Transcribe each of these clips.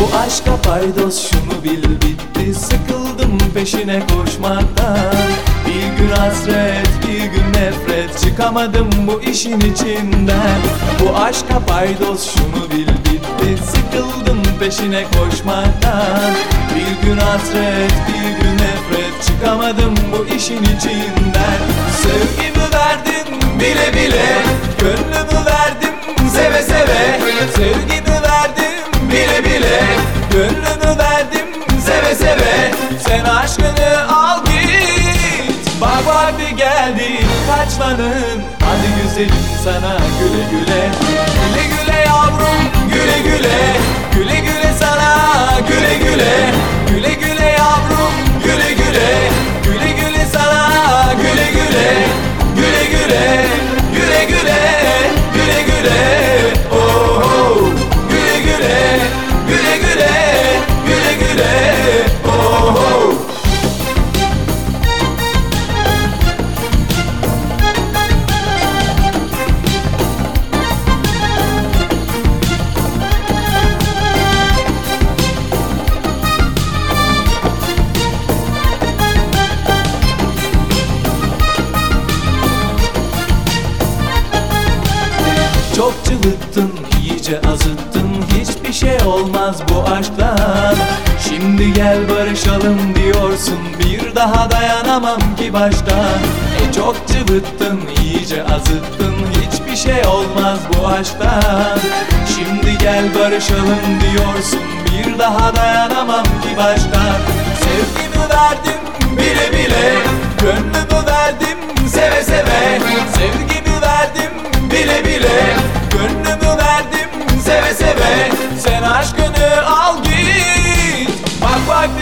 Bu aşka paydos şunu bil bitti. Sıkıldım peşine koşmaktan. Bir gün hasret bir gün nefret. Çıkamadım bu işin içinden. Bu aşka paydos şunu bil bitti. Sıkıldım peşine koşmaktan. Bir gün hasret bir gün nefret. Çıkamadım bu işin içinden. Sevgimi verdin bile bile. Gönlümü verdim seve seve. Sevgimi geldi kaçmanın. Hadi güzelim sana güle güle. Güle güle cıvıttın, iyice azıttın. Hiçbir şey olmaz bu aşktan Şimdi gel barışalım diyorsun Bir daha dayanamam ki baştan E çok cıvıttın, iyice azıttın. Hiçbir şey olmaz bu aşktan Şimdi gel barışalım diyorsun Bir daha dayanamam ki baştan Sevgimi verdim bile bile Gönlümü verdim seve seve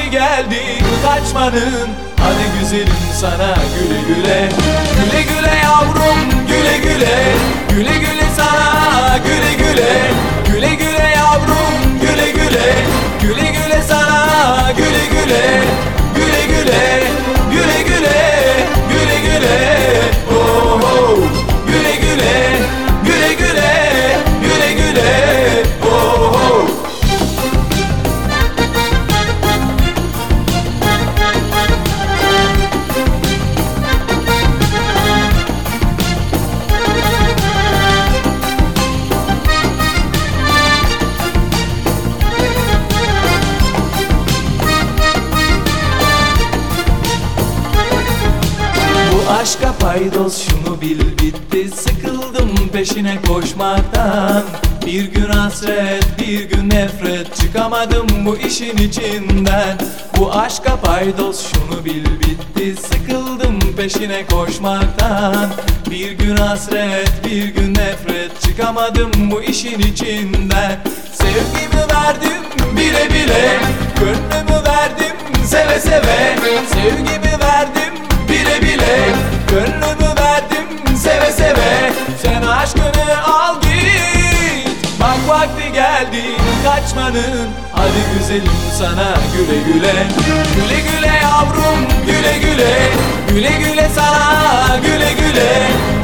vakti geldi kaçmanın. Hadi güzelim sana güle güle. Güle güle yavrum güle güle. Güle güle paydos şunu bil bitti. Sıkıldım peşine koşmaktan. Bir gün hasret bir gün nefret. Çıkamadım bu işin içinden. Bu aşka paydos şunu bil bitti. Sıkıldım peşine koşmaktan. Bir gün hasret bir gün nefret. Çıkamadım bu işin içinden. Sevgimi verdim bile bile. Gönlümü verdim seve seve. Sevgimi verdim geldi kaçmanın. Hadi güzelim sana güle güle. Güle güle yavrum güle güle. Güle güle sana güle güle.